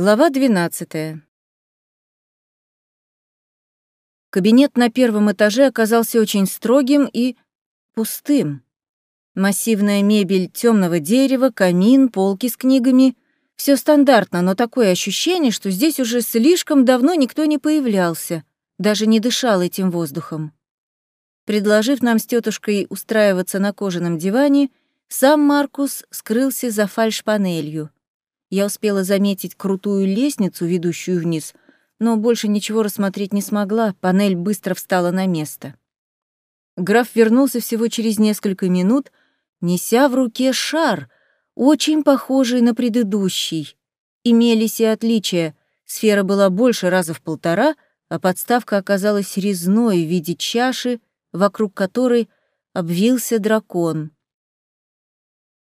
Глава 12. Кабинет на первом этаже оказался очень строгим и пустым. Массивная мебель темного дерева, камин, полки с книгами — все стандартно, но такое ощущение, что здесь уже слишком давно никто не появлялся, даже не дышал этим воздухом. Предложив нам с тетушкой устраиваться на кожаном диване, сам Маркус скрылся за фальшпанелью. Я успела заметить крутую лестницу, ведущую вниз, но больше ничего рассмотреть не смогла, панель быстро встала на место. Граф вернулся всего через несколько минут, неся в руке шар, очень похожий на предыдущий. Имелись и отличия. Сфера была больше раза в полтора, а подставка оказалась резной в виде чаши, вокруг которой обвился дракон.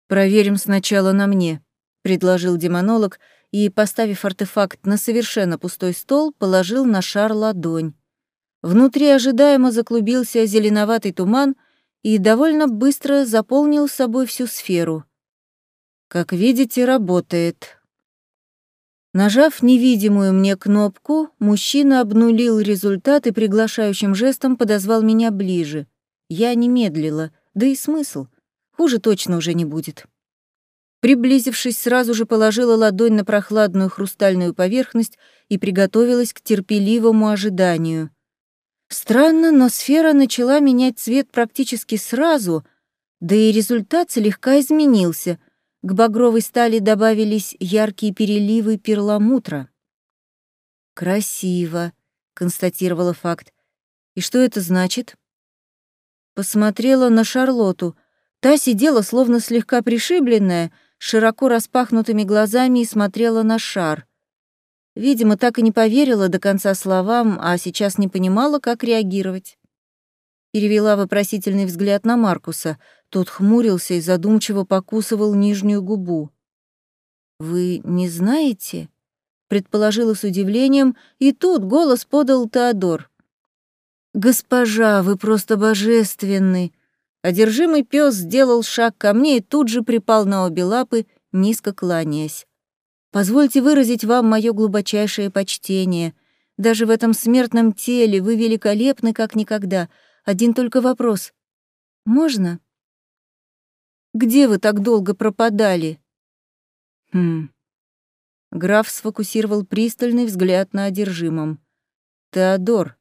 «Проверим сначала на мне», — предложил демонолог и, поставив артефакт на совершенно пустой стол, положил на шар ладонь. Внутри ожидаемо заклубился зеленоватый туман и довольно быстро заполнил собой всю сферу. Как видите, работает. Нажав невидимую мне кнопку, мужчина обнулил результат и приглашающим жестом подозвал меня ближе. Я не медлила, да и смысл. Хуже точно уже не будет. Приблизившись, сразу же положила ладонь на прохладную хрустальную поверхность и приготовилась к терпеливому ожиданию. Странно, но сфера начала менять цвет практически сразу, да и результат слегка изменился. К багровой стали добавились яркие переливы перламутра. «Красиво», — констатировала факт. «И что это значит?» Посмотрела на Шарлоту. Та сидела, словно слегка пришибленная, — широко распахнутыми глазами и смотрела на шар. Видимо, так и не поверила до конца словам, а сейчас не понимала, как реагировать. Перевела вопросительный взгляд на Маркуса. Тот хмурился и задумчиво покусывал нижнюю губу. «Вы не знаете?» — предположила с удивлением, и тут голос подал Теодор. «Госпожа, вы просто божественны!» Одержимый пес сделал шаг ко мне и тут же припал на обе лапы, низко кланяясь. «Позвольте выразить вам мое глубочайшее почтение. Даже в этом смертном теле вы великолепны, как никогда. Один только вопрос. Можно?» «Где вы так долго пропадали?» «Хм...» Граф сфокусировал пристальный взгляд на одержимом. «Теодор,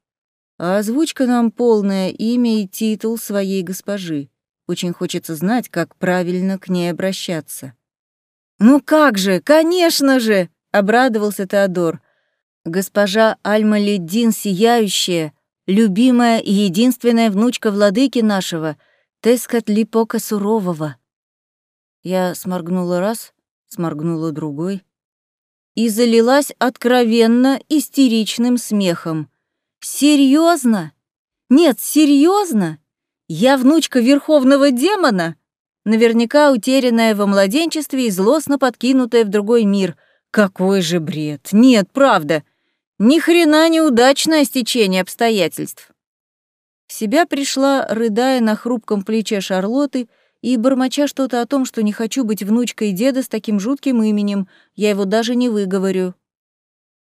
а озвучка нам полное имя и титул своей госпожи. Очень хочется знать, как правильно к ней обращаться. «Ну как же, конечно же!» — обрадовался Теодор. «Госпожа Альма Леддин Сияющая, любимая и единственная внучка владыки нашего, Тескат Липока Сурового». Я сморгнула раз, сморгнула другой и залилась откровенно истеричным смехом — Серьезно? Нет, серьезно? Я внучка верховного демона? Наверняка утерянная во младенчестве и злостно подкинутая в другой мир. Какой же бред! Нет, правда. Ни хрена неудачное стечение обстоятельств. В себя пришла, рыдая на хрупком плече Шарлоты и бормоча что-то о том, что не хочу быть внучкой деда с таким жутким именем, я его даже не выговорю.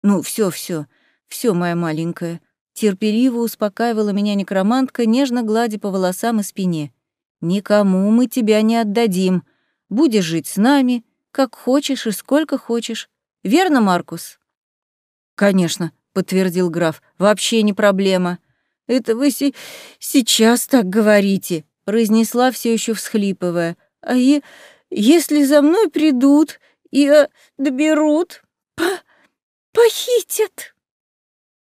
Ну, все, все, все, моя маленькая. Терпеливо успокаивала меня некромантка, нежно гладя по волосам и спине. «Никому мы тебя не отдадим. Будешь жить с нами, как хочешь и сколько хочешь. Верно, Маркус?» «Конечно», — подтвердил граф, — «вообще не проблема». «Это вы си сейчас так говорите», — произнесла все еще всхлипывая. «А е если за мной придут и э, доберут, по похитят?»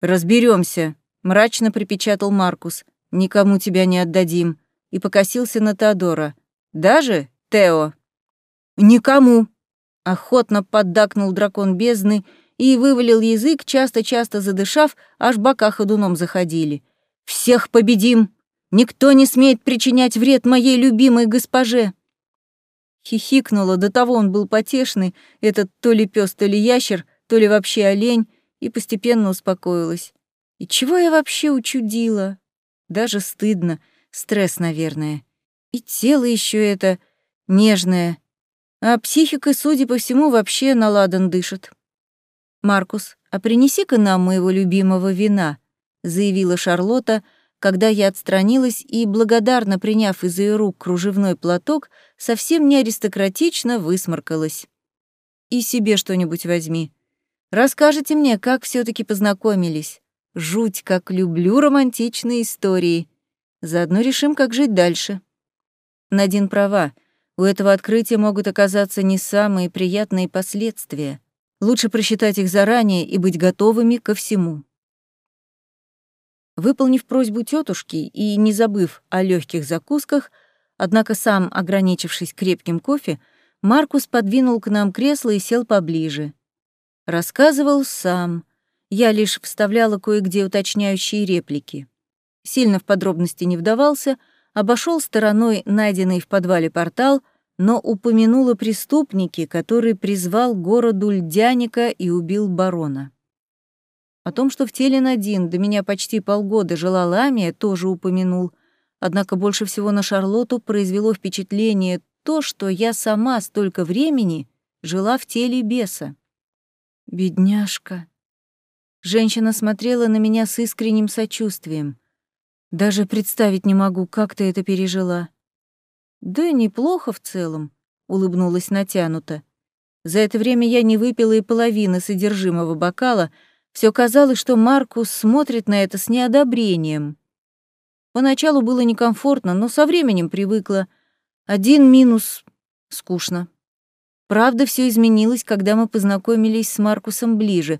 Разберемся, мрачно припечатал Маркус. Никому тебя не отдадим. И покосился на Теодора. Даже, Тео? Никому. Охотно поддакнул дракон бездны и вывалил язык, часто-часто задышав, аж бока ходуном заходили. «Всех победим! Никто не смеет причинять вред моей любимой госпоже!» Хихикнула, до того он был потешный, этот то ли пес, то ли ящер, то ли вообще олень, и постепенно успокоилась. И чего я вообще учудила? Даже стыдно, стресс, наверное. И тело еще это нежное, а психика, судя по всему, вообще наладан дышит. «Маркус, а принеси-ка нам моего любимого вина», — заявила Шарлотта, когда я отстранилась и, благодарно приняв из ее рук кружевной платок, совсем не аристократично высморкалась. «И себе что-нибудь возьми. Расскажите мне, как все таки познакомились. Жуть, как люблю романтичные истории. Заодно решим, как жить дальше». Надин права. У этого открытия могут оказаться не самые приятные последствия. Лучше просчитать их заранее и быть готовыми ко всему. Выполнив просьбу тетушки и не забыв о легких закусках, однако сам ограничившись крепким кофе, Маркус подвинул к нам кресло и сел поближе. Рассказывал сам. Я лишь вставляла кое-где уточняющие реплики. Сильно в подробности не вдавался, обошел стороной найденный в подвале портал — но упомянула преступники, который призвал городу Льдяника и убил барона. О том, что в теле Надин до меня почти полгода жила Ламия, тоже упомянул, однако больше всего на Шарлоту произвело впечатление то, что я сама столько времени жила в теле беса. «Бедняжка». Женщина смотрела на меня с искренним сочувствием. «Даже представить не могу, как ты это пережила». «Да неплохо в целом», — улыбнулась натянуто. За это время я не выпила и половины содержимого бокала, все казалось, что Маркус смотрит на это с неодобрением. Поначалу было некомфортно, но со временем привыкла. Один минус — скучно. Правда, все изменилось, когда мы познакомились с Маркусом ближе.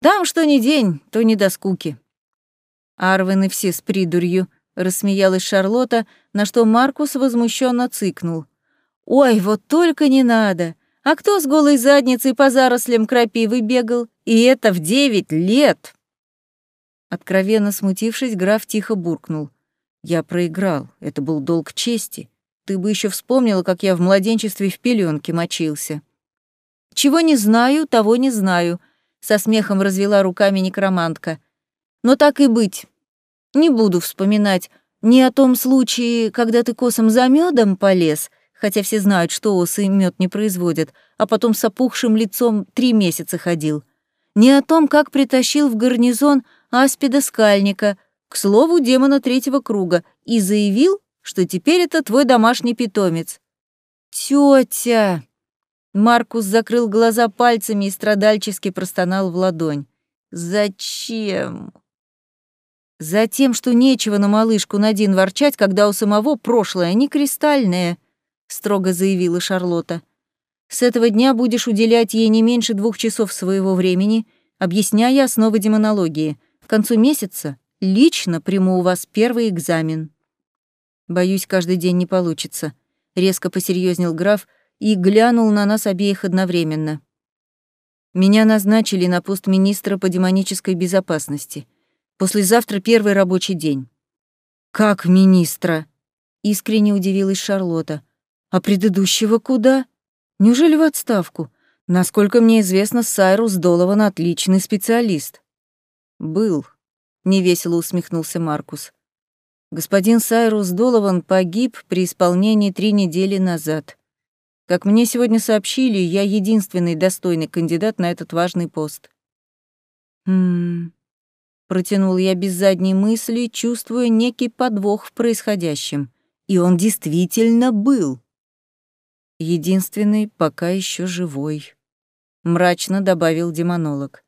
Там что ни день, то не до скуки. Арвены все с придурью —— рассмеялась Шарлотта, на что Маркус возмущенно цыкнул. «Ой, вот только не надо! А кто с голой задницей по зарослям крапивы бегал? И это в девять лет!» Откровенно смутившись, граф тихо буркнул. «Я проиграл. Это был долг чести. Ты бы еще вспомнила, как я в младенчестве в пеленке мочился». «Чего не знаю, того не знаю», — со смехом развела руками некромантка. «Но так и быть. Не буду вспоминать ни о том случае, когда ты косом за медом полез, хотя все знают, что осы мед не производят, а потом с опухшим лицом три месяца ходил. Ни о том, как притащил в гарнизон аспида скальника, к слову, демона третьего круга, и заявил, что теперь это твой домашний питомец. Тетя! Маркус закрыл глаза пальцами и страдальчески простонал в ладонь. «Зачем?» Затем, что нечего на малышку Надин ворчать, когда у самого прошлое не кристальное, строго заявила Шарлотта. С этого дня будешь уделять ей не меньше двух часов своего времени, объясняя основы демонологии. К концу месяца лично приму у вас первый экзамен. Боюсь, каждый день не получится, резко посерьезнел граф и глянул на нас обеих одновременно. Меня назначили на пост министра по демонической безопасности. Послезавтра первый рабочий день. Как министра? Искренне удивилась Шарлотта. А предыдущего куда? Неужели в отставку? Насколько мне известно, Сайрус Долован отличный специалист. Был, невесело усмехнулся Маркус. Господин Сайрус Долован погиб при исполнении три недели назад. Как мне сегодня сообщили, я единственный достойный кандидат на этот важный пост. Хм, Протянул я без задней мысли, чувствуя некий подвох в происходящем. И он действительно был. Единственный пока еще живой. Мрачно добавил демонолог.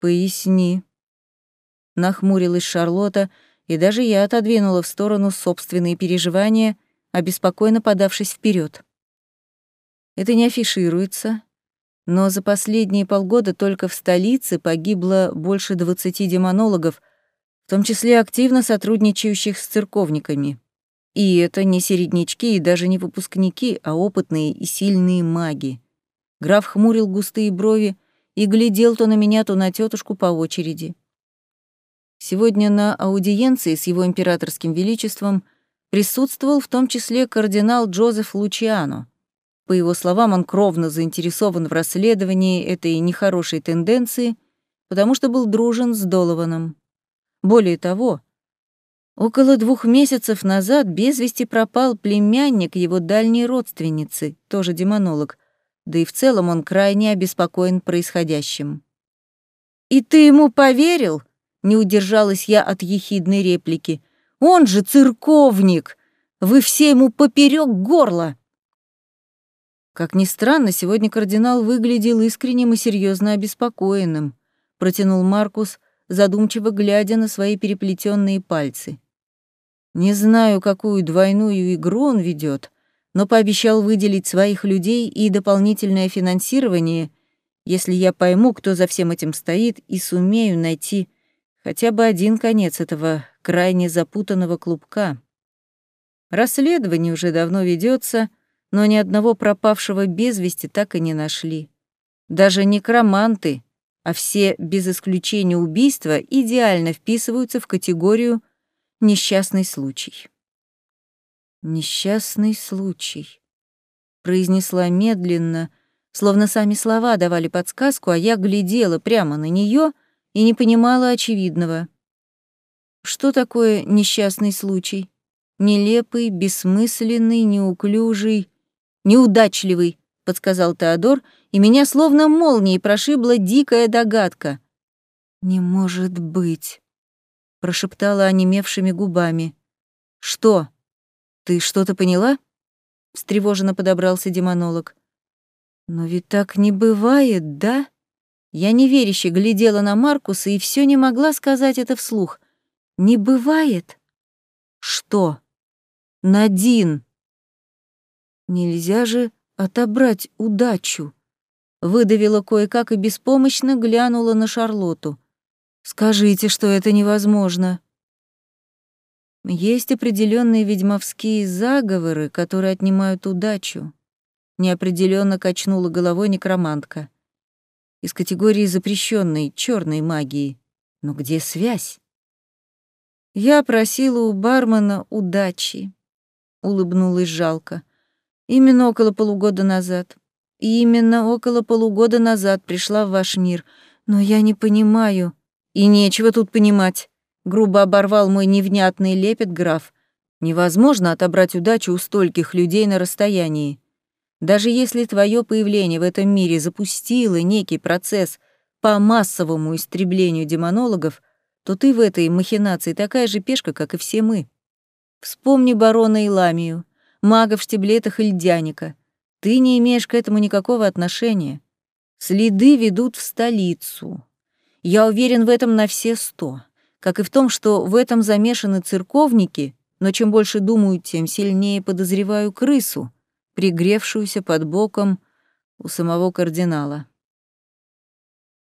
«Поясни». Нахмурилась Шарлотта, и даже я отодвинула в сторону собственные переживания, обеспокоенно подавшись вперед. Это не афишируется, но за последние полгода только в столице погибло больше 20 демонологов, в том числе активно сотрудничающих с церковниками. И это не середнячки и даже не выпускники, а опытные и сильные маги. Граф хмурил густые брови и глядел то на меня, то на тетушку по очереди. Сегодня на аудиенции с его императорским величеством присутствовал в том числе кардинал Джозеф Лучиано — по его словам, он кровно заинтересован в расследовании этой нехорошей тенденции, потому что был дружен с Долованом. Более того, около двух месяцев назад без вести пропал племянник его дальней родственницы, тоже демонолог, да и в целом он крайне обеспокоен происходящим. «И ты ему поверил?» — не удержалась я от ехидной реплики. «Он же церковник! Вы все ему поперек горла!» Как ни странно, сегодня кардинал выглядел искренним и серьезно обеспокоенным, протянул Маркус, задумчиво глядя на свои переплетенные пальцы. Не знаю, какую двойную игру он ведет, но пообещал выделить своих людей и дополнительное финансирование, если я пойму, кто за всем этим стоит, и сумею найти хотя бы один конец этого крайне запутанного клубка. Расследование уже давно ведется, но ни одного пропавшего без вести так и не нашли. Даже некроманты, а все без исключения убийства идеально вписываются в категорию «несчастный случай». «Несчастный случай», — произнесла медленно, словно сами слова давали подсказку, а я глядела прямо на нее и не понимала очевидного. Что такое несчастный случай? Нелепый, бессмысленный, неуклюжий, неудачливый, подсказал Теодор, и меня словно молнией прошибла дикая догадка. Не может быть, прошептала онемевшими губами. Что? «Ты что-то поняла?» — встревоженно подобрался демонолог. «Но ведь так не бывает, да?» Я неверяще глядела на Маркуса и все не могла сказать это вслух. «Не бывает?» «Что?» «Надин!» «Нельзя же отобрать удачу!» Выдавила кое-как и беспомощно глянула на Шарлоту. «Скажите, что это невозможно!» Есть определенные ведьмовские заговоры, которые отнимают удачу. Неопределенно качнула головой некромантка. Из категории запрещенной черной магии. Но где связь? Я просила у бармена удачи. Улыбнулась жалко. Именно около полугода назад. И именно около полугода назад пришла в ваш мир. Но я не понимаю. И нечего тут понимать грубо оборвал мой невнятный лепет граф. Невозможно отобрать удачу у стольких людей на расстоянии. Даже если твое появление в этом мире запустило некий процесс по массовому истреблению демонологов, то ты в этой махинации такая же пешка, как и все мы. Вспомни барона Иламию, мага в штиблетах Ильдяника. Ты не имеешь к этому никакого отношения. Следы ведут в столицу. Я уверен в этом на все сто как и в том, что в этом замешаны церковники, но чем больше думаю, тем сильнее подозреваю крысу, пригревшуюся под боком у самого кардинала.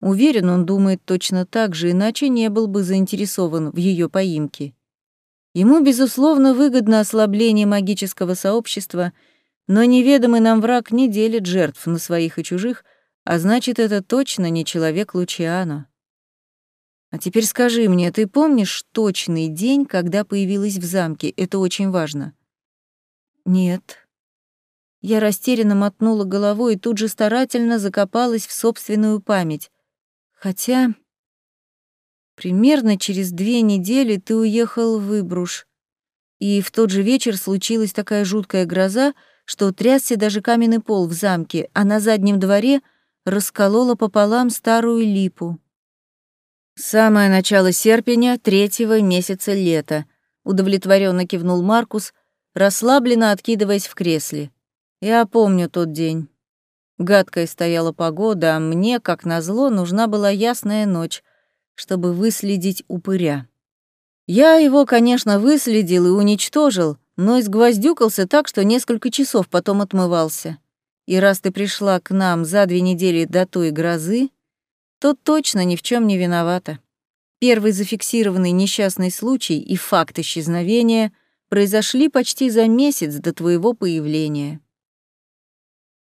Уверен, он думает точно так же, иначе не был бы заинтересован в ее поимке. Ему, безусловно, выгодно ослабление магического сообщества, но неведомый нам враг не делит жертв на своих и чужих, а значит, это точно не человек Лучиано. А теперь скажи мне, ты помнишь точный день, когда появилась в замке? Это очень важно. Нет. Я растерянно мотнула головой и тут же старательно закопалась в собственную память. Хотя примерно через две недели ты уехал в Выбруш. И в тот же вечер случилась такая жуткая гроза, что трясся даже каменный пол в замке, а на заднем дворе расколола пополам старую липу. Самое начало серпня третьего месяца лета, удовлетворенно кивнул Маркус, расслабленно откидываясь в кресле. Я помню тот день. Гадкая стояла погода, а мне, как назло, нужна была ясная ночь, чтобы выследить упыря. Я его, конечно, выследил и уничтожил, но изгвоздюкался так, что несколько часов потом отмывался. И раз ты пришла к нам за две недели до той грозы, то точно ни в чем не виновата. Первый зафиксированный несчастный случай и факт исчезновения произошли почти за месяц до твоего появления.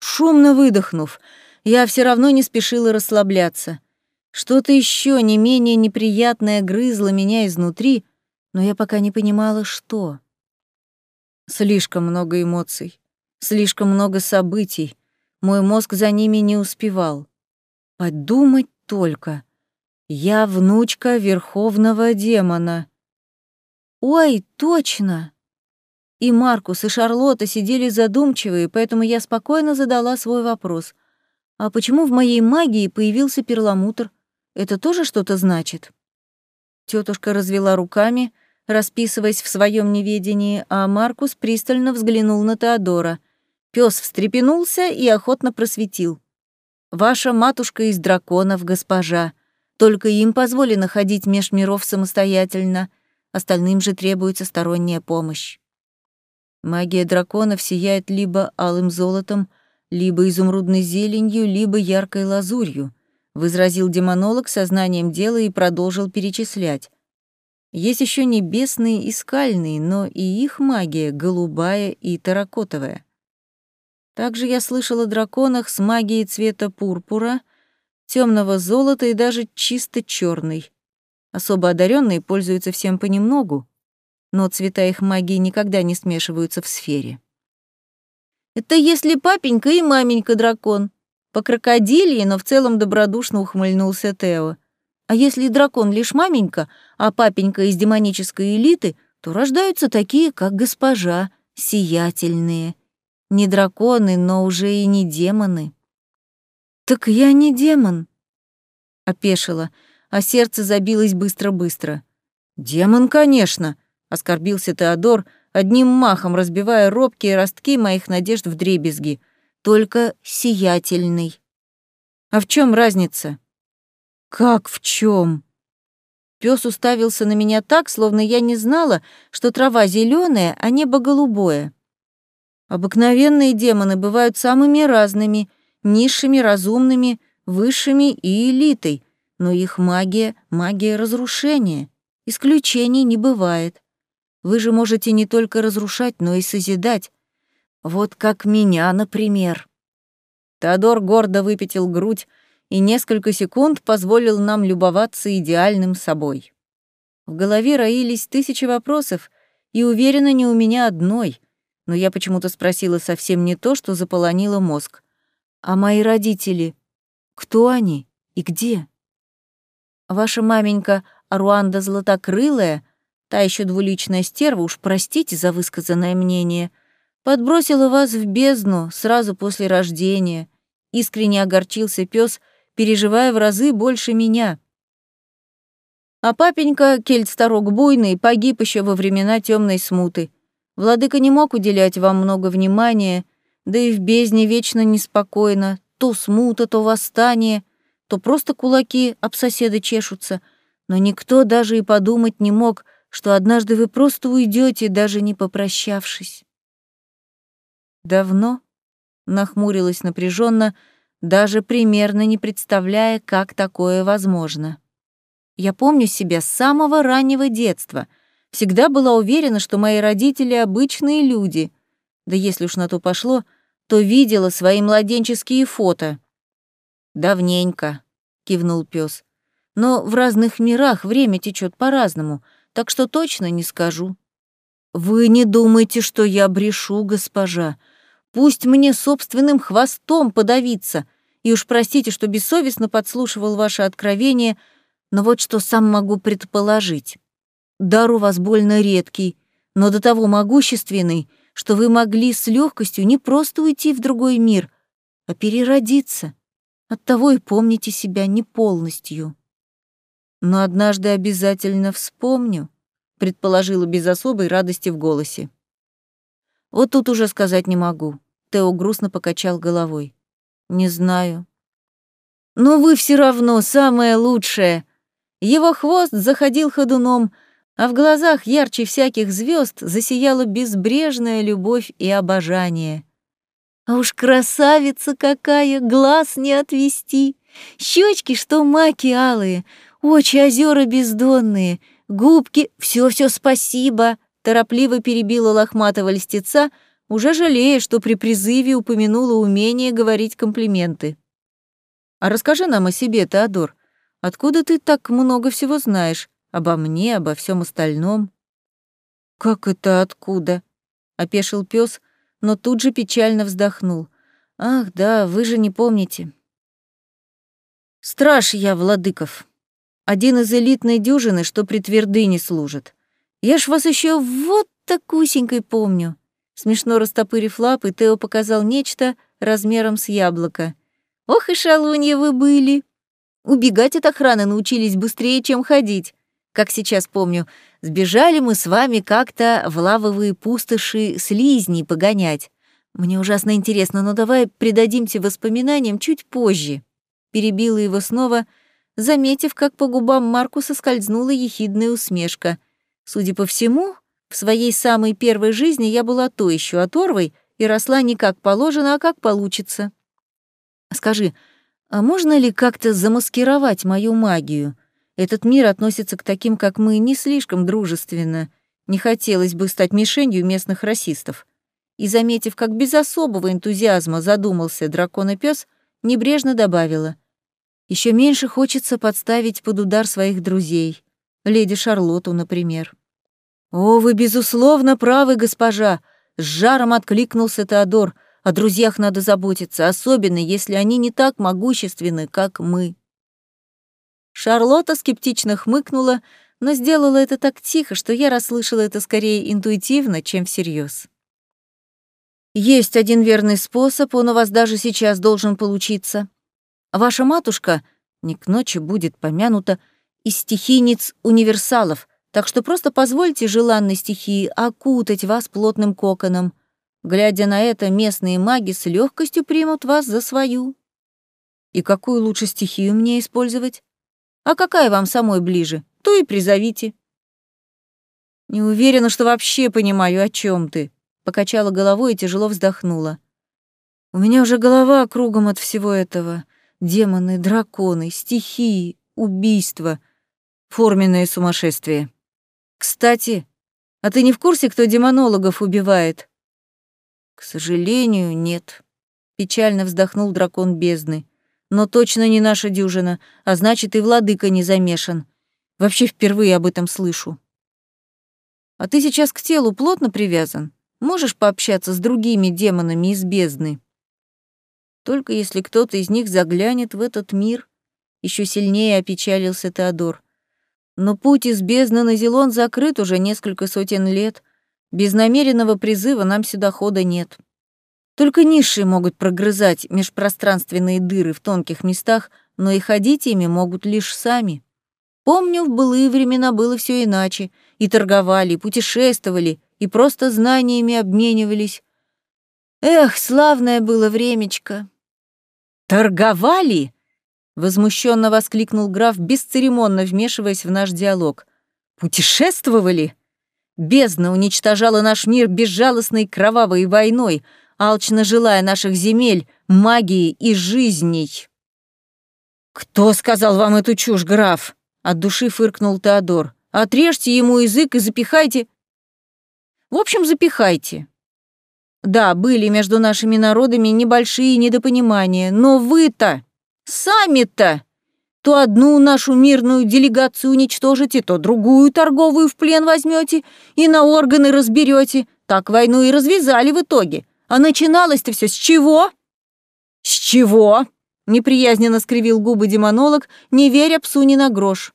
Шумно выдохнув, я все равно не спешила расслабляться. Что-то еще не менее неприятное грызло меня изнутри, но я пока не понимала, что. Слишком много эмоций, слишком много событий. Мой мозг за ними не успевал. Подумать только. Я внучка верховного демона. Ой, точно! И Маркус, и Шарлотта сидели задумчивые, поэтому я спокойно задала свой вопрос. А почему в моей магии появился перламутр? это тоже что-то значит?» Тетушка развела руками, расписываясь в своем неведении, а Маркус пристально взглянул на Теодора. Пес встрепенулся и охотно просветил. «Ваша матушка из драконов, госпожа. Только им позволено ходить меж миров самостоятельно, остальным же требуется сторонняя помощь. Магия драконов сияет либо алым золотом, либо изумрудной зеленью, либо яркой лазурью», — возразил демонолог сознанием дела и продолжил перечислять. Есть еще небесные и скальные, но и их магия голубая и таракотовая. Также я слышал о драконах с магией цвета пурпура, темного золота и даже чисто черный. Особо одаренные пользуются всем понемногу, но цвета их магии никогда не смешиваются в сфере. «Это если папенька и маменька дракон», по крокодилье, но в целом добродушно ухмыльнулся Тео. А если дракон лишь маменька, а папенька из демонической элиты, то рождаются такие, как госпожа, сиятельные. Не драконы, но уже и не демоны. «Так я не демон», — опешила, а сердце забилось быстро-быстро. «Демон, конечно», — оскорбился Теодор, одним махом разбивая робкие ростки моих надежд в дребезги. «Только сиятельный». «А в чем разница?» «Как в чем? Пес уставился на меня так, словно я не знала, что трава зеленая, а небо голубое. Обыкновенные демоны бывают самыми разными, низшими, разумными, высшими и элитой, но их магия — магия разрушения. Исключений не бывает. Вы же можете не только разрушать, но и созидать. Вот как меня, например. Теодор гордо выпятил грудь, и несколько секунд позволил нам любоваться идеальным собой. В голове роились тысячи вопросов, и уверена, не у меня одной, но я почему-то спросила совсем не то, что заполонило мозг. А мои родители, кто они и где? Ваша маменька Аруанда Златокрылая, та еще двуличная стерва, уж простите за высказанное мнение, подбросила вас в бездну сразу после рождения. Искренне огорчился пес переживая в разы больше меня. А папенька, кельт-старок буйный, погиб еще во времена темной смуты. Владыка не мог уделять вам много внимания, да и в бездне вечно неспокойно, то смута, то восстание, то просто кулаки об соседа чешутся, но никто даже и подумать не мог, что однажды вы просто уйдете, даже не попрощавшись. Давно, нахмурилась напряженно, даже примерно не представляя, как такое возможно. Я помню себя с самого раннего детства. Всегда была уверена, что мои родители — обычные люди. Да если уж на то пошло, то видела свои младенческие фото. «Давненько», — кивнул пес. «Но в разных мирах время течет по-разному, так что точно не скажу». «Вы не думайте, что я брешу, госпожа. Пусть мне собственным хвостом подавиться, и уж простите, что бессовестно подслушивал ваше откровение, но вот что сам могу предположить. Дар у вас больно редкий, но до того могущественный, что вы могли с легкостью не просто уйти в другой мир, а переродиться. Оттого и помните себя не полностью. Но однажды обязательно вспомню, предположила без особой радости в голосе. Вот тут уже сказать не могу. Тео грустно покачал головой. Не знаю. Но вы все равно самое лучшее. Его хвост заходил ходуном, а в глазах ярче всяких звезд засияла безбрежная любовь и обожание. А уж красавица какая, глаз не отвести, щечки, что маки алые, очи озера бездонные, губки, все-все спасибо, торопливо перебила лохматого льстеца, уже жалея, что при призыве упомянула умение говорить комплименты. «А расскажи нам о себе, Теодор. Откуда ты так много всего знаешь? Обо мне, обо всем остальном?» «Как это откуда?» — опешил пес, но тут же печально вздохнул. «Ах, да, вы же не помните». «Страж я, Владыков. Один из элитной дюжины, что при твердыне служит. Я ж вас еще вот такусенькой помню. Смешно растопырив лапы, Тео показал нечто размером с яблоко. «Ох и шалунья вы были!» Убегать от охраны научились быстрее, чем ходить. Как сейчас помню, сбежали мы с вами как-то в лавовые пустоши слизни погонять. Мне ужасно интересно, но давай придадимся воспоминаниям чуть позже. Перебила его снова, заметив, как по губам Маркуса скользнула ехидная усмешка. Судя по всему, в своей самой первой жизни я была то еще оторвой и росла не как положено, а как получится. Скажи, а можно ли как-то замаскировать мою магию? Этот мир относится к таким, как мы, не слишком дружественно. Не хотелось бы стать мишенью местных расистов. И, заметив, как без особого энтузиазма задумался дракон-пёс, небрежно добавила. Еще меньше хочется подставить под удар своих друзей. Леди Шарлотту, например. «О, вы, безусловно, правы, госпожа!» С жаром откликнулся Теодор. «О друзьях надо заботиться, особенно если они не так могущественны, как мы». Шарлотта скептично хмыкнула, но сделала это так тихо, что я расслышала это скорее интуитивно, чем всерьез. Есть один верный способ, он у вас даже сейчас должен получиться. Ваша матушка, не к ночи будет помянута, из стихийниц универсалов, так что просто позвольте желанной стихии окутать вас плотным коконом. Глядя на это, местные маги с легкостью примут вас за свою. И какую лучше стихию мне использовать? А какая вам самой ближе, то и призовите. Не уверена, что вообще понимаю, о чем ты, покачала головой и тяжело вздохнула. У меня уже голова кругом от всего этого. Демоны, драконы, стихии, убийства, форменное сумасшествие. Кстати, а ты не в курсе, кто демонологов убивает? К сожалению, нет. Печально вздохнул дракон бездны но точно не наша дюжина, а значит, и владыка не замешан. Вообще впервые об этом слышу. А ты сейчас к телу плотно привязан? Можешь пообщаться с другими демонами из бездны? Только если кто-то из них заглянет в этот мир, еще сильнее опечалился Теодор. Но путь из бездны на Зелон закрыт уже несколько сотен лет. Без намеренного призыва нам сюда хода нет. Только низшие могут прогрызать межпространственные дыры в тонких местах, но и ходить ими могут лишь сами. Помню, в былые времена было все иначе. И торговали, и путешествовали, и просто знаниями обменивались. Эх, славное было времечко. «Торговали?» — возмущенно воскликнул граф, бесцеремонно вмешиваясь в наш диалог. «Путешествовали?» Бездна уничтожала наш мир безжалостной кровавой войной — алчно желая наших земель, магии и жизней. «Кто сказал вам эту чушь, граф?» — от души фыркнул Теодор. «Отрежьте ему язык и запихайте...» «В общем, запихайте». Да, были между нашими народами небольшие недопонимания, но вы-то, сами-то, то одну нашу мирную делегацию уничтожите, то другую торговую в плен возьмете и на органы разберете. Так войну и развязали в итоге. А начиналось-то все с чего? С чего? Неприязненно скривил губы демонолог, не веря псу ни на грош.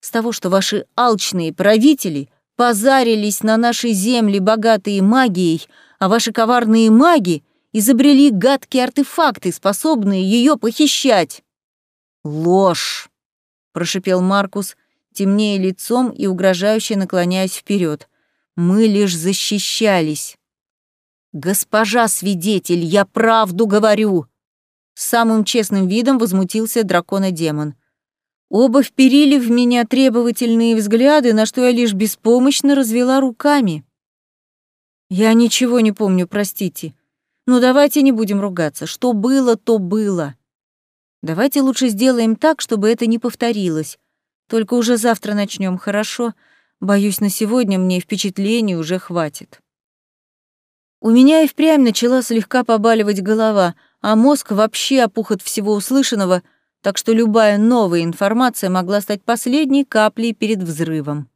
С того, что ваши алчные правители позарились на наши земли, богатые магией, а ваши коварные маги изобрели гадкие артефакты, способные ее похищать. Ложь, прошипел Маркус, темнее лицом и угрожающе наклоняясь вперед. Мы лишь защищались. «Госпожа свидетель, я правду говорю!» Самым честным видом возмутился дракона-демон. Оба вперили в меня требовательные взгляды, на что я лишь беспомощно развела руками. «Я ничего не помню, простите. Но давайте не будем ругаться. Что было, то было. Давайте лучше сделаем так, чтобы это не повторилось. Только уже завтра начнем, хорошо? Боюсь, на сегодня мне впечатлений уже хватит». У меня и впрямь начала слегка побаливать голова, а мозг вообще опух от всего услышанного, так что любая новая информация могла стать последней каплей перед взрывом.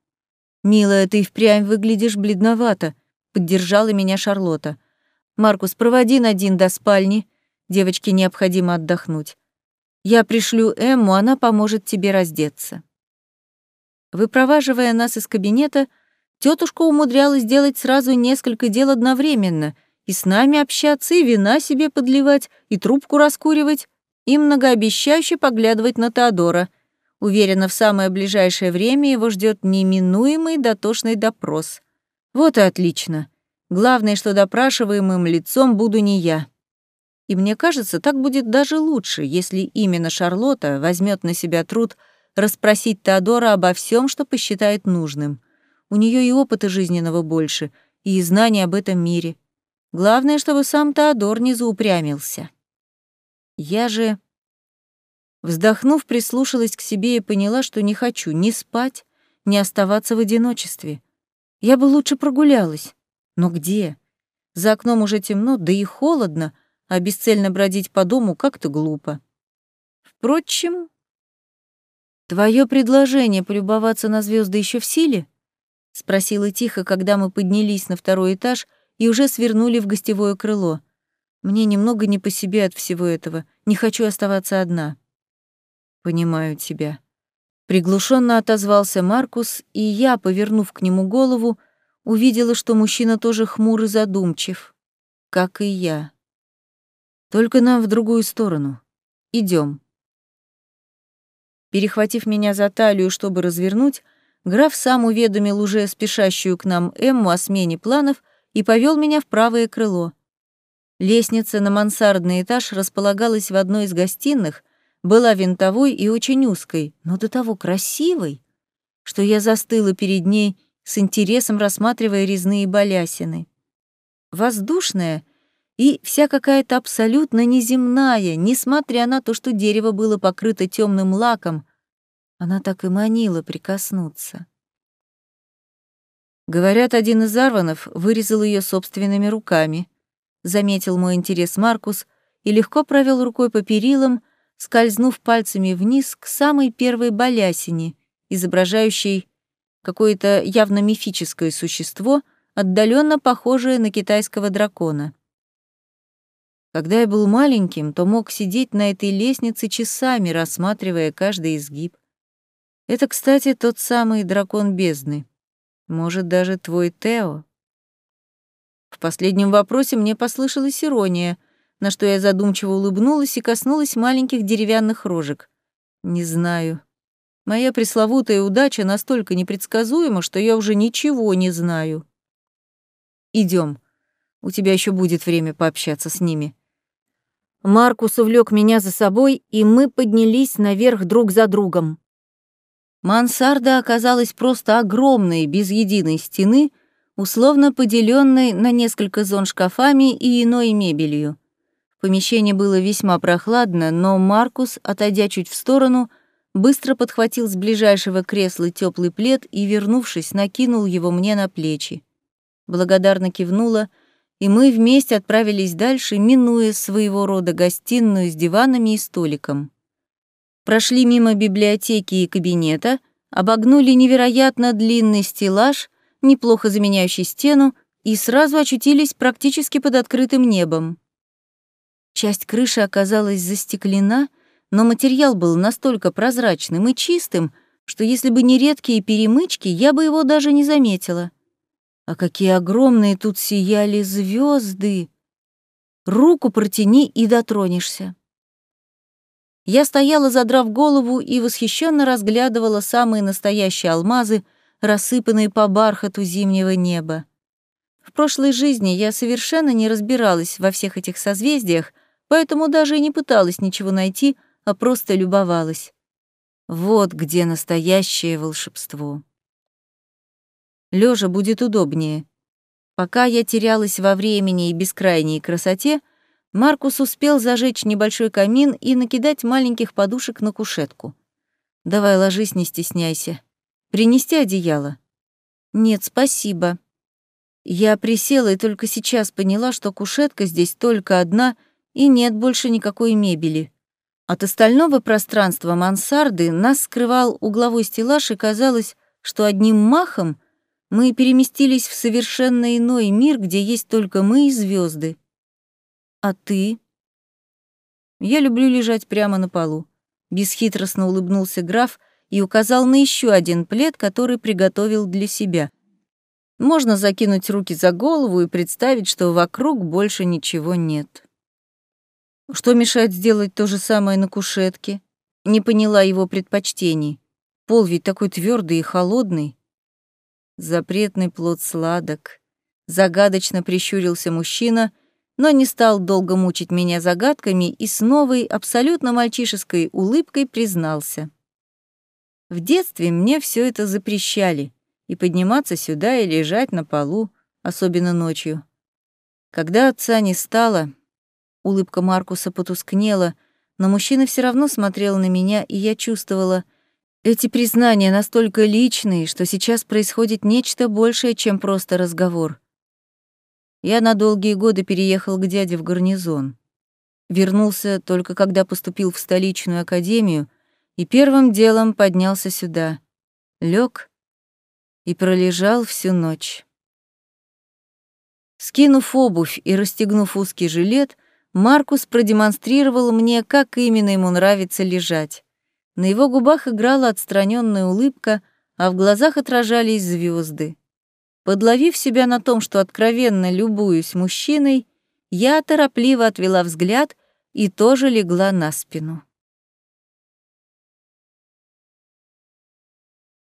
«Милая, ты впрямь выглядишь бледновато», — поддержала меня Шарлотта. «Маркус, проводи Надин до спальни. Девочке необходимо отдохнуть. Я пришлю Эмму, она поможет тебе раздеться». Выпроваживая нас из кабинета, — Тетушка умудрялась делать сразу несколько дел одновременно, и с нами общаться, и вина себе подливать, и трубку раскуривать. и многообещающе поглядывать на Теодора. Уверена, в самое ближайшее время его ждет неминуемый дотошный допрос. Вот и отлично. Главное, что допрашиваемым лицом буду не я. И мне кажется, так будет даже лучше, если именно Шарлотта возьмет на себя труд расспросить Теодора обо всем, что посчитает нужным. У нее и опыта жизненного больше, и знаний об этом мире. Главное, чтобы сам Теодор не заупрямился. Я же... Вздохнув, прислушалась к себе и поняла, что не хочу ни спать, ни оставаться в одиночестве. Я бы лучше прогулялась. Но где? За окном уже темно, да и холодно — а бесцельно бродить по дому как-то глупо. Впрочем, твое предложение полюбоваться на звезды еще в силе? спросила тихо, когда мы поднялись на второй этаж и уже свернули в гостевое крыло. Мне немного не по себе от всего этого. Не хочу оставаться одна. Понимаю тебя. Приглушенно отозвался Маркус, и я, повернув к нему голову, увидела, что мужчина тоже хмур и задумчив, как и я. Только нам в другую сторону. Идем. Перехватив меня за талию, чтобы развернуть, граф сам уведомил уже спешащую к нам Эмму о смене планов и повел меня в правое крыло. Лестница на мансардный этаж располагалась в одной из гостиных, была винтовой и очень узкой, но до того красивой, что я застыла перед ней с интересом рассматривая резные балясины. Воздушная — и вся какая-то абсолютно неземная, несмотря на то, что дерево было покрыто темным лаком, она так и манила прикоснуться. Говорят, один из Арванов вырезал ее собственными руками. Заметил мой интерес Маркус и легко провел рукой по перилам, скользнув пальцами вниз к самой первой балясине, изображающей какое-то явно мифическое существо, отдаленно похожее на китайского дракона. Когда я был маленьким, то мог сидеть на этой лестнице часами, рассматривая каждый изгиб. Это, кстати, тот самый дракон бездны. Может, даже твой Тео. В последнем вопросе мне послышалась ирония, на что я задумчиво улыбнулась и коснулась маленьких деревянных рожек. Не знаю. Моя пресловутая удача настолько непредсказуема, что я уже ничего не знаю. Идем. У тебя еще будет время пообщаться с ними. Маркус увлек меня за собой, и мы поднялись наверх друг за другом. Мансарда оказалась просто огромной, без единой стены, условно поделенной на несколько зон шкафами и иной мебелью. В помещении было весьма прохладно, но Маркус, отойдя чуть в сторону, быстро подхватил с ближайшего кресла теплый плед и, вернувшись, накинул его мне на плечи. Благодарно кивнула — и мы вместе отправились дальше, минуя своего рода гостиную с диванами и столиком. Прошли мимо библиотеки и кабинета, обогнули невероятно длинный стеллаж, неплохо заменяющий стену, и сразу очутились практически под открытым небом. Часть крыши оказалась застеклена, но материал был настолько прозрачным и чистым, что если бы не редкие перемычки, я бы его даже не заметила. А какие огромные тут сияли звезды! Руку протяни и дотронешься. Я стояла, задрав голову, и восхищенно разглядывала самые настоящие алмазы, рассыпанные по бархату зимнего неба. В прошлой жизни я совершенно не разбиралась во всех этих созвездиях, поэтому даже и не пыталась ничего найти, а просто любовалась. Вот где настоящее волшебство. Лежа будет удобнее. Пока я терялась во времени и бескрайней красоте, Маркус успел зажечь небольшой камин и накидать маленьких подушек на кушетку. «Давай ложись, не стесняйся. Принести одеяло?» «Нет, спасибо». Я присела и только сейчас поняла, что кушетка здесь только одна и нет больше никакой мебели. От остального пространства мансарды нас скрывал угловой стеллаж, и казалось, что одним махом мы переместились в совершенно иной мир, где есть только мы и звезды. А ты? Я люблю лежать прямо на полу. Бесхитростно улыбнулся граф и указал на еще один плед, который приготовил для себя. Можно закинуть руки за голову и представить, что вокруг больше ничего нет. Что мешает сделать то же самое на кушетке? Не поняла его предпочтений. Пол ведь такой твердый и холодный. Запретный плод сладок. Загадочно прищурился мужчина, но не стал долго мучить меня загадками и с новой, абсолютно мальчишеской улыбкой признался. В детстве мне все это запрещали, и подниматься сюда и лежать на полу, особенно ночью. Когда отца не стало, улыбка Маркуса потускнела, но мужчина все равно смотрел на меня, и я чувствовала, эти признания настолько личные, что сейчас происходит нечто большее, чем просто разговор. Я на долгие годы переехал к дяде в гарнизон. Вернулся только когда поступил в столичную академию и первым делом поднялся сюда. Лег и пролежал всю ночь. Скинув обувь и расстегнув узкий жилет, Маркус продемонстрировал мне, как именно ему нравится лежать. На его губах играла отстраненная улыбка, а в глазах отражались звезды. Подловив себя на том, что откровенно любуюсь мужчиной, я торопливо отвела взгляд и тоже легла на спину.